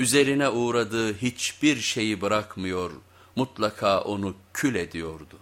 üzerine uğradığı hiçbir şeyi bırakmıyor, mutlaka onu kül ediyordu.